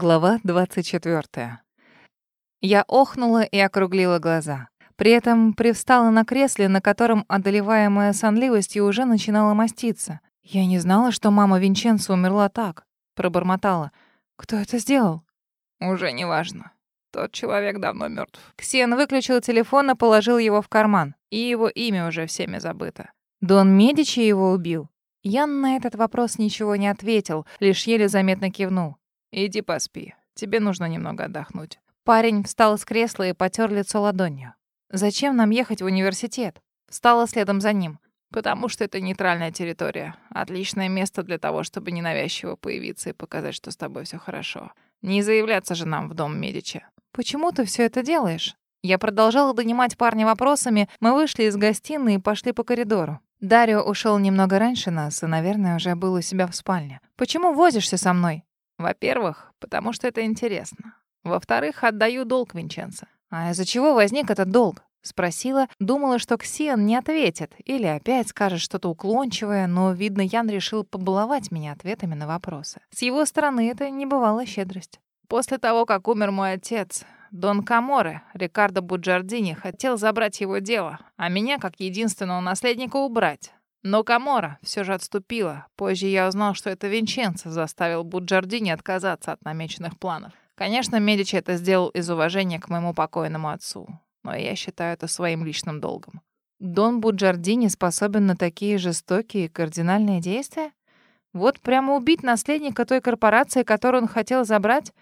Глава 24. Я охнула и округлила глаза. При этом привстала на кресле, на котором, одолеваемая сонливостью, уже начинала маститься. «Я не знала, что мама Винченцо умерла так», — пробормотала. «Кто это сделал?» «Уже не важно. Тот человек давно мертв. Ксен выключил телефон и положил его в карман. И его имя уже всеми забыто. «Дон Медичи его убил?» Ян на этот вопрос ничего не ответил, лишь еле заметно кивнул. Иди поспи. Тебе нужно немного отдохнуть. Парень встал с кресла и потер лицо ладонью. Зачем нам ехать в университет? Встала следом за ним. Потому что это нейтральная территория. Отличное место для того, чтобы ненавязчиво появиться и показать, что с тобой все хорошо. Не заявляться же нам в дом Медичи. Почему ты все это делаешь? Я продолжала донимать парня вопросами. Мы вышли из гостиной и пошли по коридору. Дарио ушел немного раньше нас и, наверное, уже был у себя в спальне. Почему возишься со мной? Во-первых, потому что это интересно. Во-вторых, отдаю долг Винченцо. А из-за чего возник этот долг? Спросила, думала, что Ксиан не ответит или опять скажет что-то уклончивое, но, видно, Ян решил побаловать меня ответами на вопросы. С его стороны это не бывала щедрость. После того, как умер мой отец, Дон Каморе, Рикардо Буджардини, хотел забрать его дело, а меня, как единственного наследника, убрать. Но Камора все же отступила. Позже я узнал, что это Винченцо заставил Буджардини отказаться от намеченных планов. Конечно, Медичи это сделал из уважения к моему покойному отцу. Но я считаю это своим личным долгом. Дон Буджардини способен на такие жестокие и кардинальные действия? Вот прямо убить наследника той корпорации, которую он хотел забрать?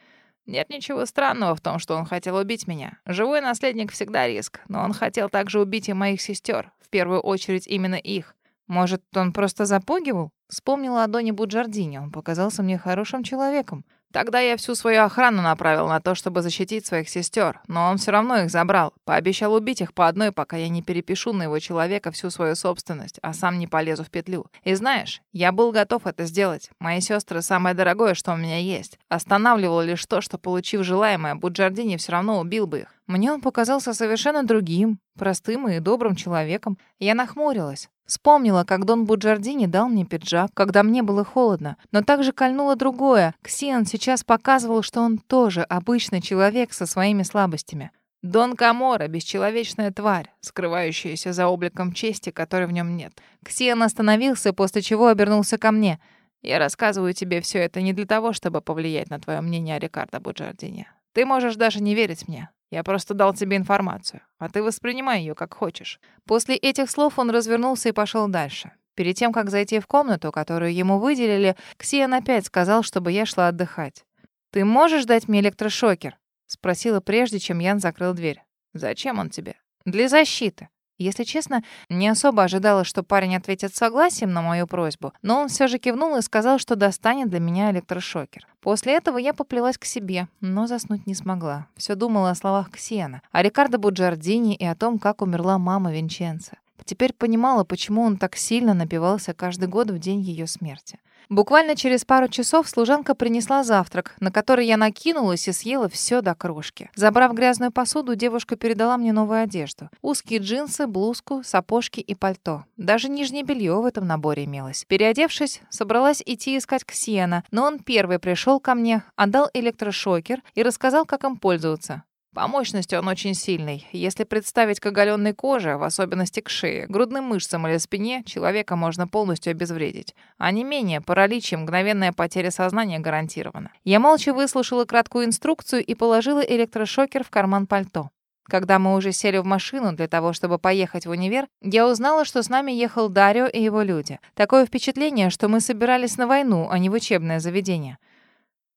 Нет ничего странного в том, что он хотел убить меня. Живой наследник всегда риск, но он хотел также убить и моих сестер, в первую очередь именно их. Может, он просто запугивал? Вспомнила о Доне Буджардине. Он показался мне хорошим человеком. Тогда я всю свою охрану направил на то, чтобы защитить своих сестер, но он все равно их забрал. Пообещал убить их по одной, пока я не перепишу на его человека всю свою собственность, а сам не полезу в петлю. И знаешь, я был готов это сделать. Мои сестры самое дорогое, что у меня есть. Останавливало лишь то, что, получив желаемое, Буджардини все равно убил бы их. Мне он показался совершенно другим, простым и добрым человеком. Я нахмурилась. Вспомнила, как Дон Буджардини дал мне пиджак, когда мне было холодно. Но также кольнуло другое. Ксиан сейчас показывал, что он тоже обычный человек со своими слабостями. Дон Камора — бесчеловечная тварь, скрывающаяся за обликом чести, которой в нем нет. Ксиан остановился, после чего обернулся ко мне. «Я рассказываю тебе все это не для того, чтобы повлиять на твое мнение о Рикардо Буджардине. Ты можешь даже не верить мне. Я просто дал тебе информацию, а ты воспринимай ее как хочешь». После этих слов он развернулся и пошел дальше. Перед тем, как зайти в комнату, которую ему выделили, Ксиан опять сказал, чтобы я шла отдыхать. «Ты можешь дать мне электрошокер?» — спросила прежде, чем Ян закрыл дверь. «Зачем он тебе?» «Для защиты». Если честно, не особо ожидала, что парень ответит согласием на мою просьбу, но он все же кивнул и сказал, что достанет для меня электрошокер. После этого я поплелась к себе, но заснуть не смогла. Все думала о словах Ксена, о Рикардо Буджардини и о том, как умерла мама Винченца. Теперь понимала, почему он так сильно напивался каждый год в день ее смерти. Буквально через пару часов служанка принесла завтрак, на который я накинулась и съела все до крошки. Забрав грязную посуду, девушка передала мне новую одежду. Узкие джинсы, блузку, сапожки и пальто. Даже нижнее белье в этом наборе имелось. Переодевшись, собралась идти искать Ксиана, но он первый пришел ко мне, отдал электрошокер и рассказал, как им пользоваться. По мощности он очень сильный. Если представить к оголенной коже, в особенности к шее, грудным мышцам или спине, человека можно полностью обезвредить. А не менее, паралич и мгновенная потеря сознания гарантирована. Я молча выслушала краткую инструкцию и положила электрошокер в карман пальто. Когда мы уже сели в машину для того, чтобы поехать в универ, я узнала, что с нами ехал Дарио и его люди. Такое впечатление, что мы собирались на войну, а не в учебное заведение.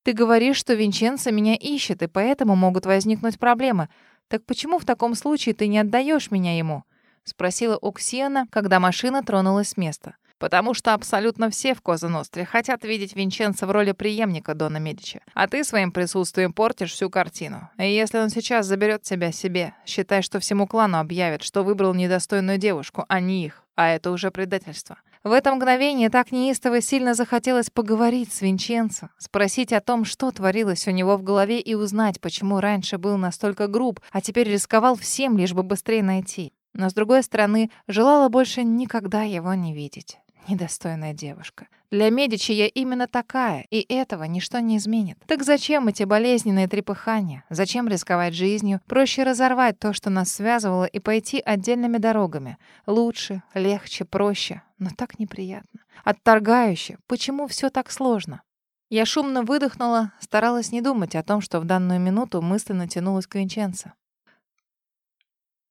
Ты говоришь, что Винченцо меня ищет, и поэтому могут возникнуть проблемы. Так почему в таком случае ты не отдаешь меня ему?» — спросила Уксиана, когда машина тронулась с места. «Потому что абсолютно все в Коза Ностре хотят видеть Винченцо в роли преемника Дона Медичи. А ты своим присутствием портишь всю картину. И если он сейчас заберет тебя себе, считай, что всему клану объявят, что выбрал недостойную девушку, а не их. А это уже предательство. В это мгновение так неистово сильно захотелось поговорить с Винченцо, спросить о том, что творилось у него в голове и узнать, почему раньше был настолько груб, а теперь рисковал всем, лишь бы быстрее найти. Но, с другой стороны, желала больше никогда его не видеть. Недостойная девушка. Для Медичи я именно такая, и этого ничто не изменит. Так зачем эти болезненные трепыхания? Зачем рисковать жизнью? Проще разорвать то, что нас связывало, и пойти отдельными дорогами. Лучше, легче, проще, но так неприятно. Отторгающе. Почему все так сложно? Я шумно выдохнула, старалась не думать о том, что в данную минуту мысленно тянулась к Винченцо.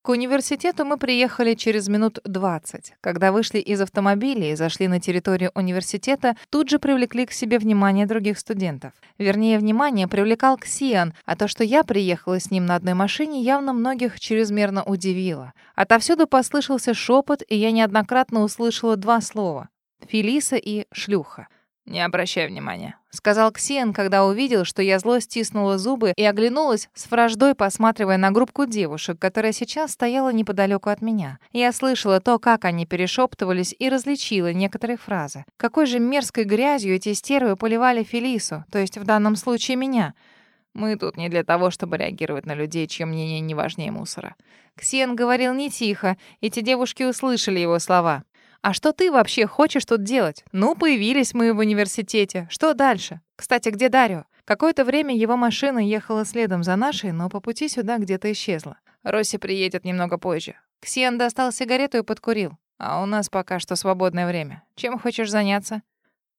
К университету мы приехали через минут 20. Когда вышли из автомобиля и зашли на территорию университета, тут же привлекли к себе внимание других студентов. Вернее, внимание привлекал Ксиан, а то, что я приехала с ним на одной машине, явно многих чрезмерно удивило. Отовсюду послышался шепот, и я неоднократно услышала два слова — «Фелиса» и «шлюха». «Не обращай внимания», — сказал Ксен, когда увидел, что я зло стиснула зубы и оглянулась с враждой, посматривая на группку девушек, которая сейчас стояла неподалеку от меня. Я слышала то, как они перешептывались, и различила некоторые фразы. Какой же мерзкой грязью эти стервы поливали Фелису, то есть в данном случае меня. Мы тут не для того, чтобы реагировать на людей, чье мнение не важнее мусора. Ксен говорил не тихо, эти девушки услышали его слова. А что ты вообще хочешь тут делать? Ну, появились мы в университете. Что дальше? Кстати, где Дарио? Какое-то время его машина ехала следом за нашей, но по пути сюда где-то исчезла. Росси приедет немного позже. Ксен достал сигарету и подкурил. А у нас пока что свободное время. Чем хочешь заняться?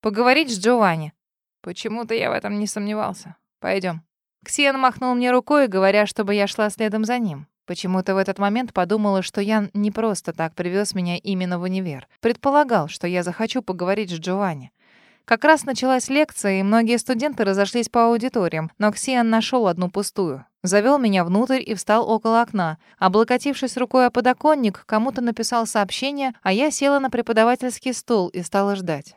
Поговорить с Джованни. Почему-то я в этом не сомневался. Пойдем. Ксен махнул мне рукой, говоря, чтобы я шла следом за ним. Почему-то в этот момент подумала, что Ян не просто так привез меня именно в универ. Предполагал, что я захочу поговорить с Джованни. Как раз началась лекция, и многие студенты разошлись по аудиториям, но Ксиан нашел одну пустую. Завел меня внутрь и встал около окна. Облокотившись рукой о подоконник, кому-то написал сообщение, а я села на преподавательский стол и стала ждать.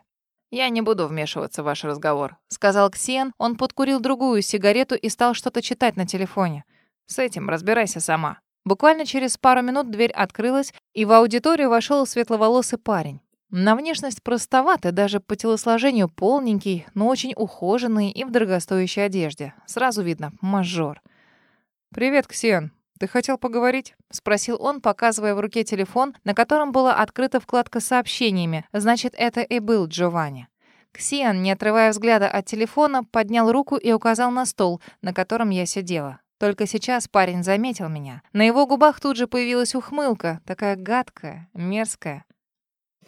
«Я не буду вмешиваться в ваш разговор», — сказал Ксиан. Он подкурил другую сигарету и стал что-то читать на телефоне. С этим разбирайся сама. Буквально через пару минут дверь открылась, и в аудиторию вошел светловолосый парень. На внешность простоватый, даже по телосложению полненький, но очень ухоженный и в дорогостоящей одежде. Сразу видно — мажор. «Привет, Ксен. Ты хотел поговорить?» — спросил он, показывая в руке телефон, на котором была открыта вкладка с сообщениями. Значит, это и был Джованни. Ксиан, не отрывая взгляда от телефона, поднял руку и указал на стол, на котором я сидела. Только сейчас парень заметил меня. На его губах тут же появилась ухмылка, такая гадкая, мерзкая.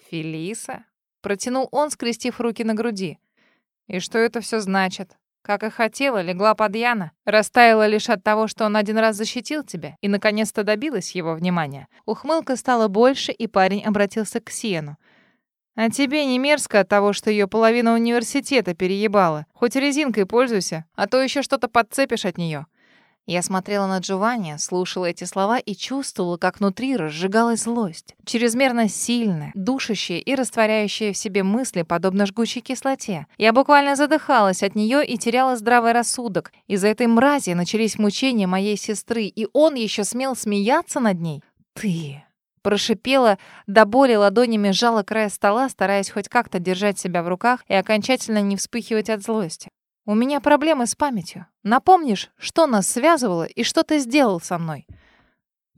«Фелиса?» — протянул он, скрестив руки на груди. «И что это все значит?» Как и хотела, легла под Яна. Растаяла лишь от того, что он один раз защитил тебя, и наконец-то добилась его внимания. Ухмылка стала больше, и парень обратился к Сиену. «А тебе не мерзко от того, что ее половина университета переебала? Хоть резинкой пользуйся, а то еще что-то подцепишь от нее. Я смотрела на Джованни, слушала эти слова и чувствовала, как внутри разжигалась злость. Чрезмерно сильная, душащая и растворяющая в себе мысли, подобно жгучей кислоте. Я буквально задыхалась от нее и теряла здравый рассудок. Из-за этой мрази начались мучения моей сестры, и он еще смел смеяться над ней. «Ты...» Прошипела, до боли ладонями сжала край стола, стараясь хоть как-то держать себя в руках и окончательно не вспыхивать от злости. У меня проблемы с памятью. Напомнишь, что нас связывало и что ты сделал со мной?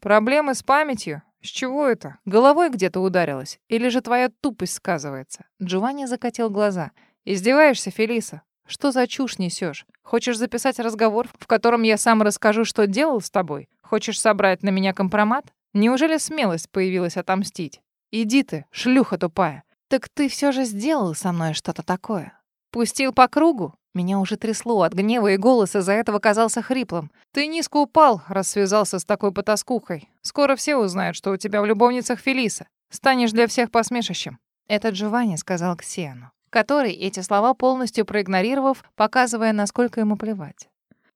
Проблемы с памятью? С чего это? Головой где-то ударилась? Или же твоя тупость сказывается? Джованни закатил глаза. Издеваешься, Фелиса? Что за чушь несешь? Хочешь записать разговор, в котором я сам расскажу, что делал с тобой? Хочешь собрать на меня компромат? Неужели смелость появилась отомстить? Иди ты, шлюха тупая. Так ты все же сделал со мной что-то такое. Пустил по кругу? Меня уже трясло от гнева, и голос из-за этого казался хриплым. «Ты низко упал, раз связался с такой потаскухой. Скоро все узнают, что у тебя в любовницах Фелиса. Станешь для всех посмешищем». Это Джованни сказал Ксену, который эти слова полностью проигнорировав, показывая, насколько ему плевать.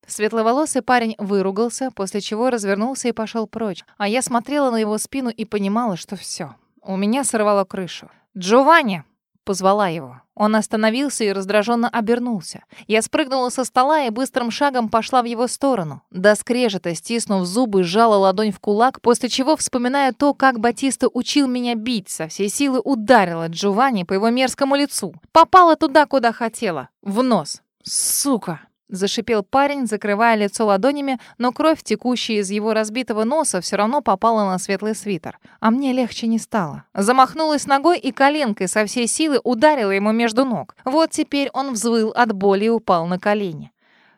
Светловолосый парень выругался, после чего развернулся и пошел прочь. А я смотрела на его спину и понимала, что все. У меня сорвало крышу. «Джованни!» Позвала его. Он остановился и раздраженно обернулся. Я спрыгнула со стола и быстрым шагом пошла в его сторону. До скрежета, стиснув зубы, сжала ладонь в кулак, после чего, вспоминая то, как Батиста учил меня бить, со всей силы ударила Джованни по его мерзкому лицу. Попала туда, куда хотела. В нос. Сука! Зашипел парень, закрывая лицо ладонями, но кровь, текущая из его разбитого носа, все равно попала на светлый свитер. А мне легче не стало. Замахнулась ногой и коленкой со всей силы ударила ему между ног. Вот теперь он взвыл от боли и упал на колени.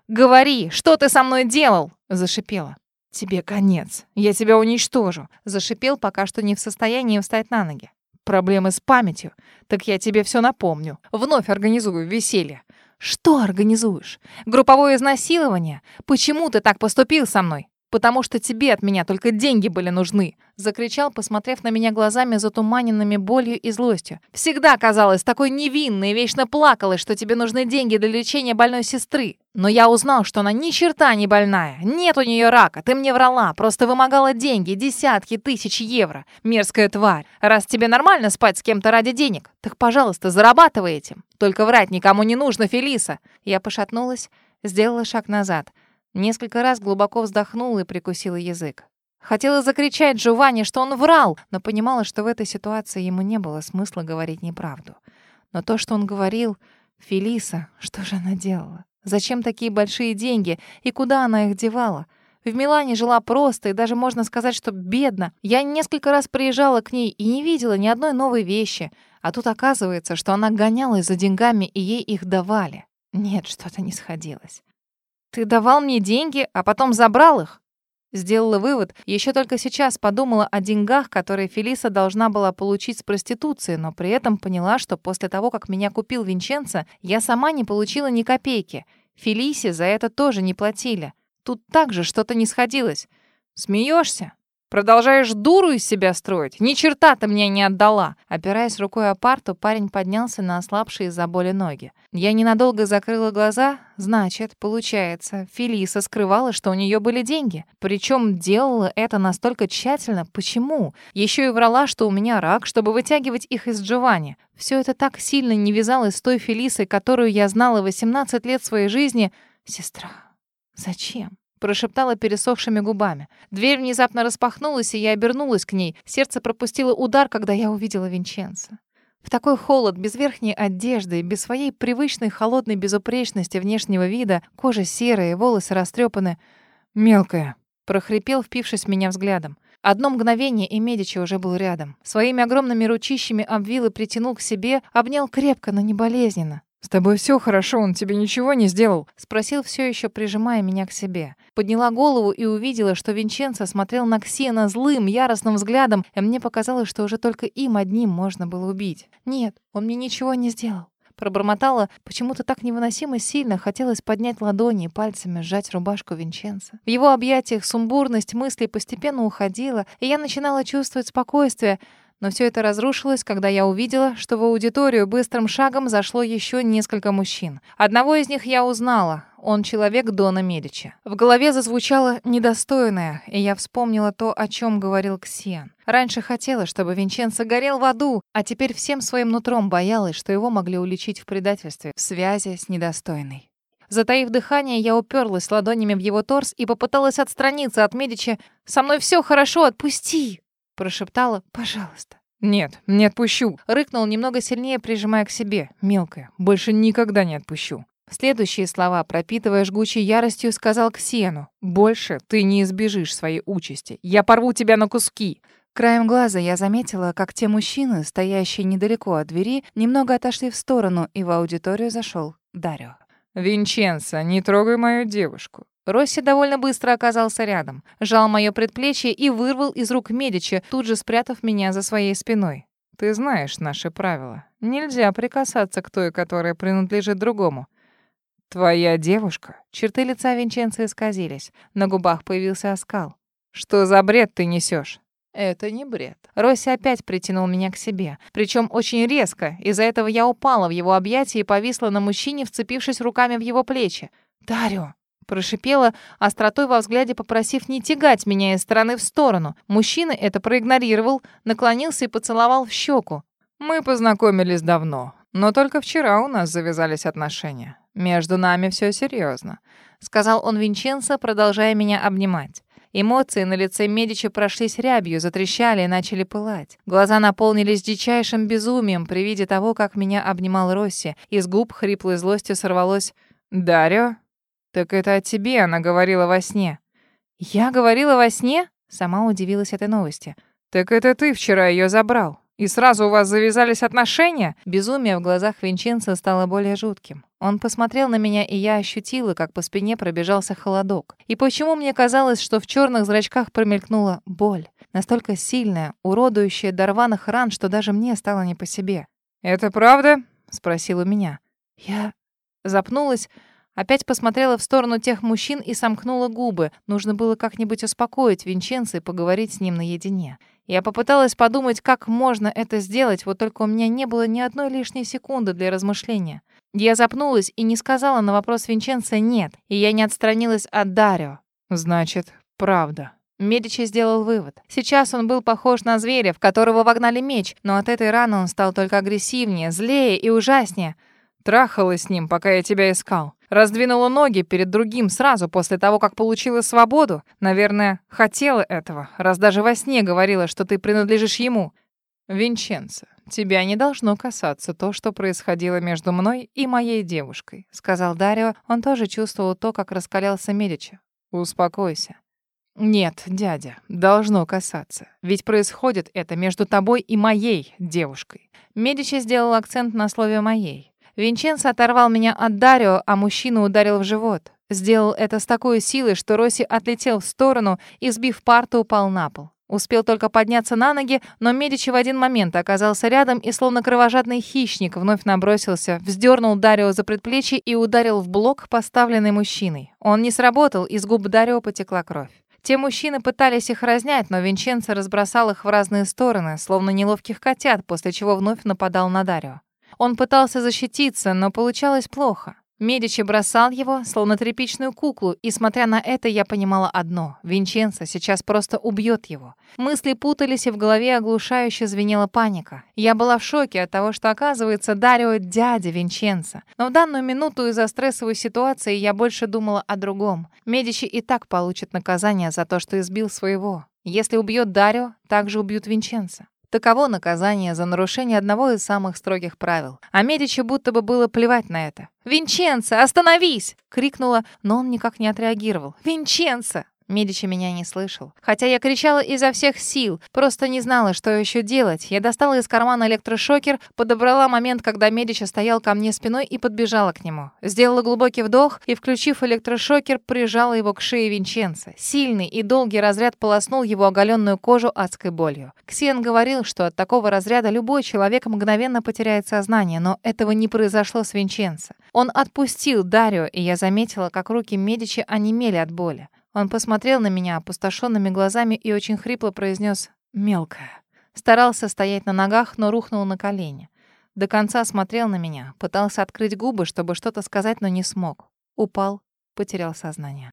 «Говори, что ты со мной делал?» — зашипела. «Тебе конец. Я тебя уничтожу», — зашипел, пока что не в состоянии встать на ноги. «Проблемы с памятью. Так я тебе все напомню. Вновь организую веселье. Что организуешь? Групповое изнасилование? Почему ты так поступил со мной? Потому что тебе от меня только деньги были нужны, закричал, посмотрев на меня глазами затуманенными болью и злостью. Всегда казалась такой невинной, вечно плакала, что тебе нужны деньги для лечения больной сестры. Но я узнал, что она ни черта не больная. Нет у нее рака. Ты мне врала, просто вымогала деньги, десятки тысяч евро. Мерзкая тварь. Раз тебе нормально спать с кем-то ради денег, так, пожалуйста, зарабатывай этим. Только врать никому не нужно, Фелиса. Я пошатнулась, сделала шаг назад. Несколько раз глубоко вздохнула и прикусила язык. Хотела закричать Джованни, что он врал, но понимала, что в этой ситуации ему не было смысла говорить неправду. Но то, что он говорил, Фелиса, что же она делала? Зачем такие большие деньги? И куда она их девала? В Милане жила просто и даже можно сказать, что бедно. Я несколько раз приезжала к ней и не видела ни одной новой вещи. А тут оказывается, что она гонялась за деньгами, и ей их давали. Нет, что-то не сходилось. «Ты давал мне деньги, а потом забрал их?» Сделала вывод, еще только сейчас подумала о деньгах, которые Фелиса должна была получить с проституции, но при этом поняла, что после того, как меня купил Винченцо, я сама не получила ни копейки. Фелисе за это тоже не платили. Тут также что-то не сходилось. Смеешься? Продолжаешь дуру из себя строить? Ни черта ты мне не отдала!» Опираясь рукой о парту, парень поднялся на ослабшие из-за боли ноги. Я ненадолго закрыла глаза. Значит, получается, Фелиса скрывала, что у нее были деньги. Причем делала это настолько тщательно. Почему? Еще и врала, что у меня рак, чтобы вытягивать их из Джованни. Все это так сильно не вязалось с той Фелисой, которую я знала 18 лет своей жизни. Сестра, зачем? Прошептала пересохшими губами. Дверь внезапно распахнулась, и я обернулась к ней. Сердце пропустило удар, когда я увидела Винченца. В такой холод, без верхней одежды, без своей привычной холодной безупречности внешнего вида, кожа серая, волосы растрепаны. «Мелкая», — прохрипел, впившись в меня взглядом. Одно мгновение, и Медичи уже был рядом. Своими огромными ручищами обвил и притянул к себе, обнял крепко, но не болезненно. «С тобой все хорошо, он тебе ничего не сделал?» — спросил все еще, прижимая меня к себе. Подняла голову и увидела, что Винченцо смотрел на Ксена злым, яростным взглядом, и мне показалось, что уже только им одним можно было убить. «Нет, он мне ничего не сделал». Пробормотала, почему-то так невыносимо сильно хотелось поднять ладони и пальцами сжать рубашку Винченца. В его объятиях сумбурность мыслей постепенно уходила, и я начинала чувствовать спокойствие, но все это разрушилось, когда я увидела, что в аудиторию быстрым шагом зашло еще несколько мужчин. Одного из них я узнала. Он человек Дона Медичи. В голове зазвучало недостойное, и я вспомнила то, о чем говорил Ксен. Раньше хотела, чтобы Винченцо горел в аду, а теперь всем своим нутром боялась, что его могли уличить в предательстве, в связи с недостойной. Затаив дыхание, я уперлась ладонями в его торс и попыталась отстраниться от Медичи. «Со мной все хорошо, отпусти!» Прошептала «пожалуйста». «Нет, не отпущу!» Рыкнул немного сильнее, прижимая к себе. «Мелкая, больше никогда не отпущу!» Следующие слова, пропитывая жгучей яростью, сказал Ксену. «Больше ты не избежишь своей участи. Я порву тебя на куски!» Краем глаза я заметила, как те мужчины, стоящие недалеко от двери, немного отошли в сторону, и в аудиторию зашел Дарио. «Винченцо, не трогай мою девушку. Росси довольно быстро оказался рядом, жал мое предплечье и вырвал из рук Медичи, тут же спрятав меня за своей спиной. «Ты знаешь наши правила. Нельзя прикасаться к той, которая принадлежит другому. Твоя девушка». Черты лица Винченца исказились. На губах появился оскал. «Что за бред ты несешь? Это не бред. Росси опять притянул меня к себе. Причем очень резко. Из-за этого я упала в его объятия и повисла на мужчине, вцепившись руками в его плечи. «Дарю!» Прошипела, остротой во взгляде попросив не тягать меня из стороны в сторону. Мужчина это проигнорировал, наклонился и поцеловал в щеку. «Мы познакомились давно, но только вчера у нас завязались отношения. Между нами все серьезно», — сказал он Винченцо, продолжая меня обнимать. Эмоции на лице Медичи прошлись рябью, затрещали и начали пылать. Глаза наполнились дичайшим безумием при виде того, как меня обнимал Росси. Из губ хриплой злостью сорвалось «Дарио, «Так это о тебе она говорила во сне». «Я говорила во сне?» Сама удивилась этой новости. «Так это ты вчера ее забрал. И сразу у вас завязались отношения?» Безумие в глазах Винченца стало более жутким. Он посмотрел на меня, и я ощутила, как по спине пробежался холодок. И почему мне казалось, что в черных зрачках промелькнула боль? Настолько сильная, уродующая до рваных ран, что даже мне стало не по себе. «Это правда?» — спросил у меня. Я запнулась, Опять посмотрела в сторону тех мужчин и сомкнула губы. Нужно было как-нибудь успокоить Винченца и поговорить с ним наедине. Я попыталась подумать, как можно это сделать, вот только у меня не было ни одной лишней секунды для размышления. Я запнулась и не сказала на вопрос Винченца «нет», и я не отстранилась от Дарио. «Значит, правда». Медичи сделал вывод. Сейчас он был похож на зверя, в которого вогнали меч, но от этой раны он стал только агрессивнее, злее и ужаснее. Трахалась с ним, пока я тебя искал. Раздвинула ноги перед другим сразу после того, как получила свободу. Наверное, хотела этого, раз даже во сне говорила, что ты принадлежишь ему. Винченцо, тебя не должно касаться то, что происходило между мной и моей девушкой, сказал Дарио. Он тоже чувствовал то, как раскалялся Медичи. Успокойся. Нет, дядя, должно касаться. Ведь происходит это между тобой и моей девушкой. Медичи сделал акцент на слове «моей». Винченцо оторвал меня от Дарио, а мужчину ударил в живот. Сделал это с такой силой, что Росси отлетел в сторону и, сбив парту, упал на пол. Успел только подняться на ноги, но Медичи в один момент оказался рядом и, словно кровожадный хищник, вновь набросился, вздернул Дарио за предплечье и ударил в блок, поставленный мужчиной. Он не сработал, из губ Дарио потекла кровь. Те мужчины пытались их разнять, но Винченцо разбросал их в разные стороны, словно неловких котят, после чего вновь нападал на Дарио. Он пытался защититься, но получалось плохо. Медичи бросал его, словно тряпичную куклу, и, смотря на это, я понимала одно — Винченцо сейчас просто убьет его. Мысли путались, и в голове оглушающе звенела паника. Я была в шоке от того, что, оказывается, Дарио — дядя Винченцо. Но в данную минуту из-за стрессовой ситуации я больше думала о другом. Медичи и так получит наказание за то, что избил своего. Если убьет Дарио, также убьют Винченцо. Таково наказание за нарушение одного из самых строгих правил. А Медичи будто бы было плевать на это. «Винченцо, остановись!» — крикнула, но он никак не отреагировал. «Винченцо!» Медичи меня не слышал. Хотя я кричала изо всех сил, просто не знала, что еще делать. Я достала из кармана электрошокер, подобрала момент, когда Медичи стоял ко мне спиной и подбежала к нему. Сделала глубокий вдох и, включив электрошокер, прижала его к шее Винченца. Сильный и долгий разряд полоснул его оголенную кожу адской болью. Ксен говорил, что от такого разряда любой человек мгновенно потеряет сознание, но этого не произошло с Винченцо. Он отпустил Дарио, и я заметила, как руки Медичи онемели от боли. Он посмотрел на меня опустошенными глазами и очень хрипло произнес «мелкая». Старался стоять на ногах, но рухнул на колени. До конца смотрел на меня, пытался открыть губы, чтобы что-то сказать, но не смог. Упал, потерял сознание.